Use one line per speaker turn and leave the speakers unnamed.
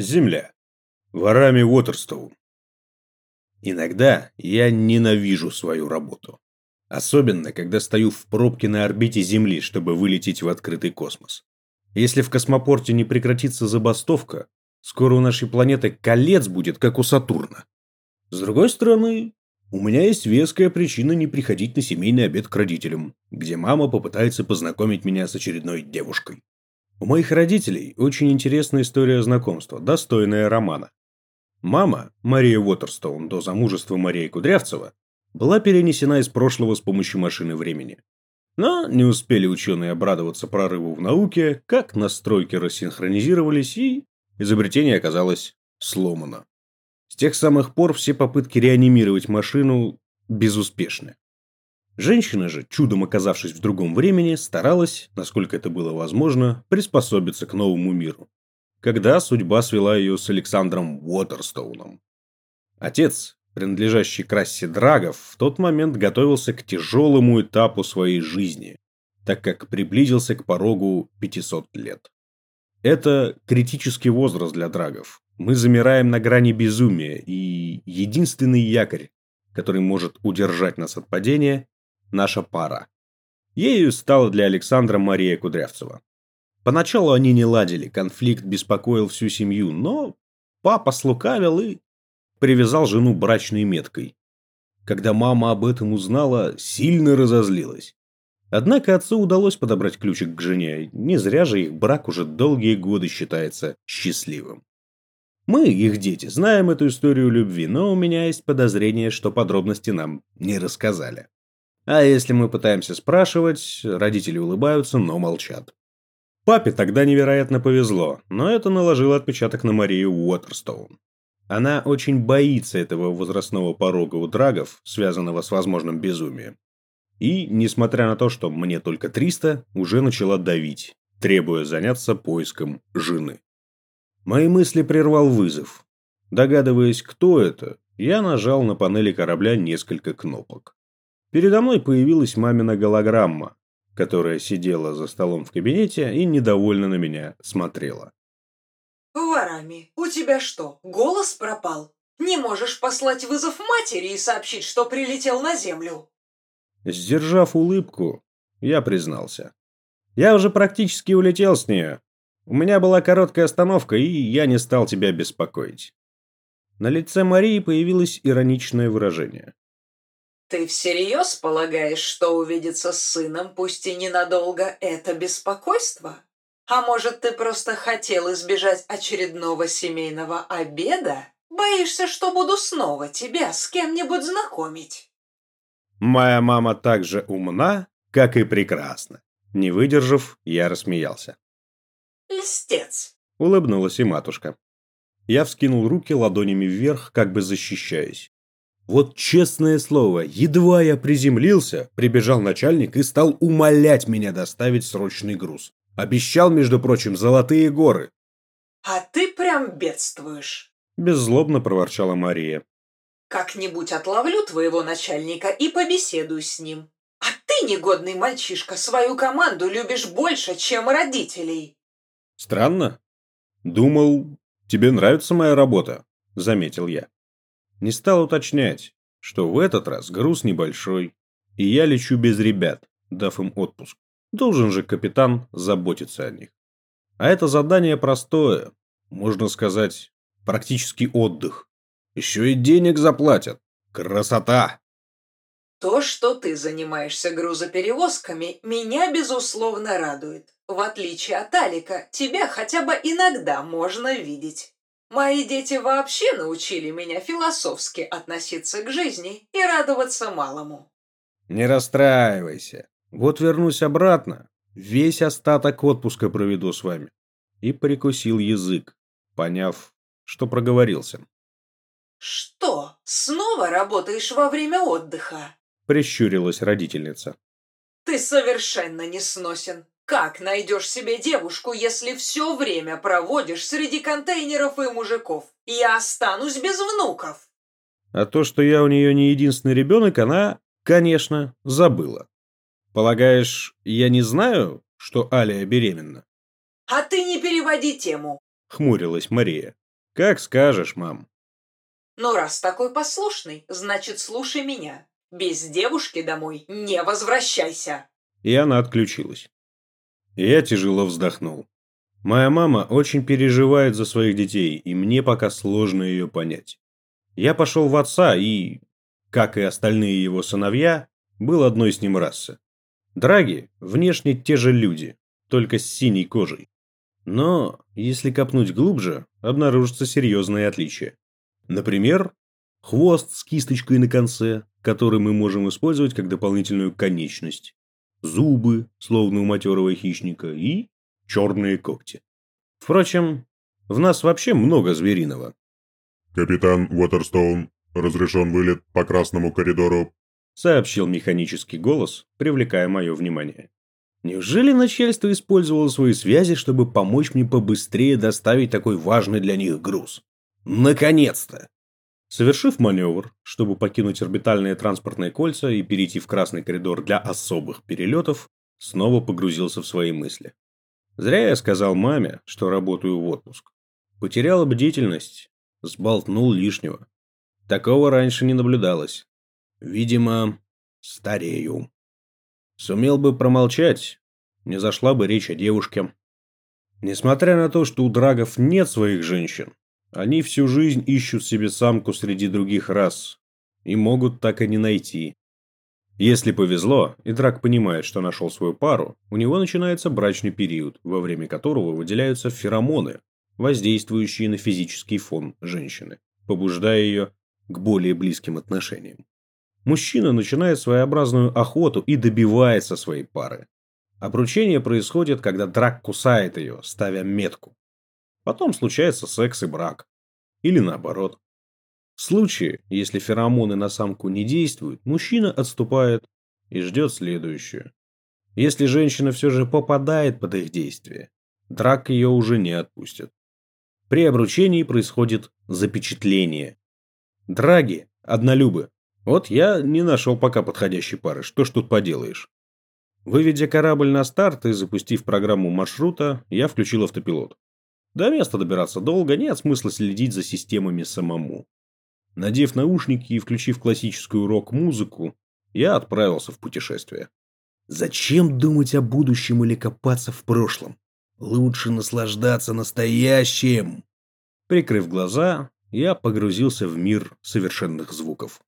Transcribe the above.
Земля. Ворами Уотерстоун. Иногда я ненавижу свою работу. Особенно, когда стою в пробке на орбите Земли, чтобы вылететь в открытый космос. Если в космопорте не прекратится забастовка, скоро у нашей планеты колец будет, как у Сатурна. С другой стороны, у меня есть веская причина не приходить на семейный обед к родителям, где мама попытается познакомить меня с очередной девушкой. У моих родителей очень интересная история знакомства, достойная романа. Мама, Мария Уотерстоун, до замужества Марии Кудрявцева, была перенесена из прошлого с помощью машины времени. Но не успели ученые обрадоваться прорыву в науке, как настройки рассинхронизировались и изобретение оказалось сломано. С тех самых пор все попытки реанимировать машину безуспешны. Женщина же, чудом оказавшись в другом времени, старалась, насколько это было возможно, приспособиться к новому миру. Когда судьба свела ее с Александром Уотерстоуном. Отец, принадлежащий к расе драгов, в тот момент готовился к тяжелому этапу своей жизни, так как приблизился к порогу 500 лет. Это критический возраст для драгов. Мы замираем на грани безумия, и единственный якорь, который может удержать нас от падения, наша пара. Ею стала для Александра Мария Кудрявцева. Поначалу они не ладили, конфликт беспокоил всю семью, но папа слукавил и привязал жену брачной меткой. Когда мама об этом узнала, сильно разозлилась. Однако отцу удалось подобрать ключик к жене, не зря же их брак уже долгие годы считается счастливым. Мы, их дети, знаем эту историю любви, но у меня есть подозрение, что подробности нам не рассказали. А если мы пытаемся спрашивать, родители улыбаются, но молчат. Папе тогда невероятно повезло, но это наложило отпечаток на Марию Уотерстоун. Она очень боится этого возрастного порога у драгов, связанного с возможным безумием. И, несмотря на то, что мне только 300, уже начала давить, требуя заняться поиском жены. Мои мысли прервал вызов. Догадываясь, кто это, я нажал на панели корабля несколько кнопок. Передо мной появилась мамина голограмма, которая сидела за столом в кабинете и недовольно на меня смотрела.
«Варами, у тебя что, голос пропал? Не можешь послать вызов матери и сообщить, что прилетел на Землю?»
Сдержав улыбку, я признался. «Я уже практически улетел с нее. У меня была короткая остановка, и я не стал тебя беспокоить». На лице Марии появилось ироничное выражение.
Ты всерьез полагаешь, что увидеться с сыном, пусть и ненадолго, это беспокойство? А может, ты просто хотел избежать очередного семейного обеда? Боишься, что буду снова тебя с кем-нибудь знакомить?
Моя мама так же умна, как и прекрасна. Не выдержав, я рассмеялся.
Льстец.
Улыбнулась и матушка. Я вскинул руки ладонями вверх, как бы защищаясь. Вот честное слово, едва я приземлился, прибежал начальник и стал умолять меня доставить срочный груз. Обещал, между прочим, золотые горы.
«А ты прям бедствуешь», –
беззлобно проворчала Мария.
«Как-нибудь отловлю твоего начальника и побеседую с ним. А ты, негодный мальчишка, свою команду любишь больше, чем родителей».
«Странно. Думал, тебе нравится моя работа», – заметил я. Не стал уточнять, что в этот раз груз небольшой, и я лечу без ребят, дав им отпуск. Должен же капитан заботиться о них. А это задание простое, можно сказать, практически отдых. Еще и денег заплатят. Красота!
То, что ты занимаешься грузоперевозками, меня, безусловно, радует. В отличие от Алика, тебя хотя бы иногда можно видеть. Мои дети вообще научили меня философски относиться к жизни и радоваться малому.
Не расстраивайся. Вот вернусь обратно, весь остаток отпуска проведу с вами. И прикусил язык, поняв, что проговорился.
Что, снова работаешь во время отдыха?
Прищурилась родительница.
Ты совершенно не сносен. Как найдешь себе девушку, если все время проводишь среди контейнеров и мужиков? Я останусь без внуков.
А то, что я у нее не единственный ребенок, она, конечно, забыла. Полагаешь, я не знаю, что Алия беременна?
А ты не переводи тему.
Хмурилась Мария. Как скажешь, мам.
Но раз такой послушный, значит, слушай меня. Без девушки домой не возвращайся.
И она отключилась. Я тяжело вздохнул. Моя мама очень переживает за своих детей, и мне пока сложно ее понять. Я пошел в отца и, как и остальные его сыновья, был одной с ним расы. Драги внешне те же люди, только с синей кожей. Но, если копнуть глубже, обнаружатся серьезные отличия. Например, хвост с кисточкой на конце, который мы можем использовать как дополнительную конечность, зубы, словно у матерого хищника, и черные когти. Впрочем, в нас вообще много звериного.
«Капитан Уотерстоун, разрешен вылет по красному коридору»,
сообщил механический голос, привлекая мое внимание. Неужели начальство использовало свои связи, чтобы помочь мне побыстрее доставить такой важный для них груз? Наконец-то! Совершив маневр, чтобы покинуть орбитальные транспортные кольца и перейти в красный коридор для особых перелетов, снова погрузился в свои мысли. Зря я сказал маме, что работаю в отпуск. Потерял бдительность, сболтнул лишнего. Такого раньше не наблюдалось. Видимо, старею. Сумел бы промолчать, не зашла бы речь о девушке. Несмотря на то, что у драгов нет своих женщин, они всю жизнь ищут себе самку среди других рас и могут так и не найти. Если повезло, и драг понимает, что нашел свою пару, у него начинается брачный период, во время которого выделяются феромоны, воздействующие на физический фон женщины, побуждая ее к более близким отношениям. Мужчина начинает своеобразную охоту и добивается своей пары. Обручение происходит, когда драк кусает ее, ставя метку. Потом случается секс и брак. Или наоборот. В случае, если феромоны на самку не действуют, мужчина отступает и ждет следующую. Если женщина все же попадает под их действие, драк ее уже не отпустит. При обручении происходит запечатление. Драги – однолюбы, вот я не нашел пока подходящей пары. Что ж тут поделаешь? Выведя корабль на старт и запустив программу маршрута, я включил автопилот. До места добираться долго, нет смысла следить за системами самому. Надев наушники и включив классическую рок-музыку, я отправился в путешествие. Зачем думать о будущем или копаться в прошлом? Лучше наслаждаться настоящим. Прикрыв глаза, я погрузился в мир совершенных звуков.